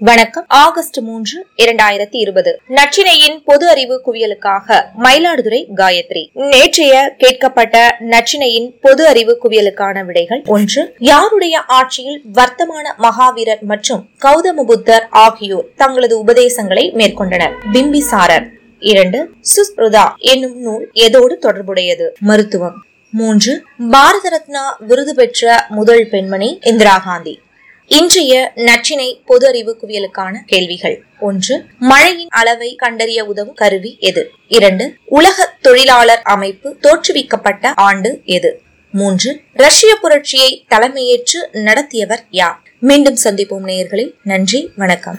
வணக்கம். ஆகஸ்ட் மூன்று இரண்டாயிரத்தி இருபது. நச்சினையின் பொது அறிவு குவியலுக்காக மயிலாடுதுறை காயத்ரி. நேற்றைய கேட்கப்பட்ட நச்சினையின் பொது அறிவு குவியலுக்கான விடைகள் ஒன்று. யாருடைய ஆட்சியில் வர்த்தமான மகாவீரர் மற்றும் கௌதம புத்தர் ஆகியோர் தங்களது உபதேசங்களை மேற்கொண்டனர்? பிம்பிசாரர். இரண்டு. சுஸ்ருதா என்னும் நூல் எதோடு தொடர்புடையது? மருத்துவம். மூன்று. பாரத ரத்னா விருது பெற்ற முதல் பெண்மணி இந்திரா காந்தி. இன்றைய நச்சினை பொது அறிவு குவியலுக்கான கேள்விகள். ஒன்று மழையின் அளவை கண்டறிய உதவும் கருவி எது? இரண்டு உலக தொழிலாளர் அமைப்பு தோற்றுவிக்கப்பட்ட ஆண்டு எது? மூன்று ரஷ்ய புரட்சியை தலைமையேற்று நடத்தியவர் யார்? மீண்டும் சந்திப்போம் நேயர்களில் நன்றி வணக்கம்.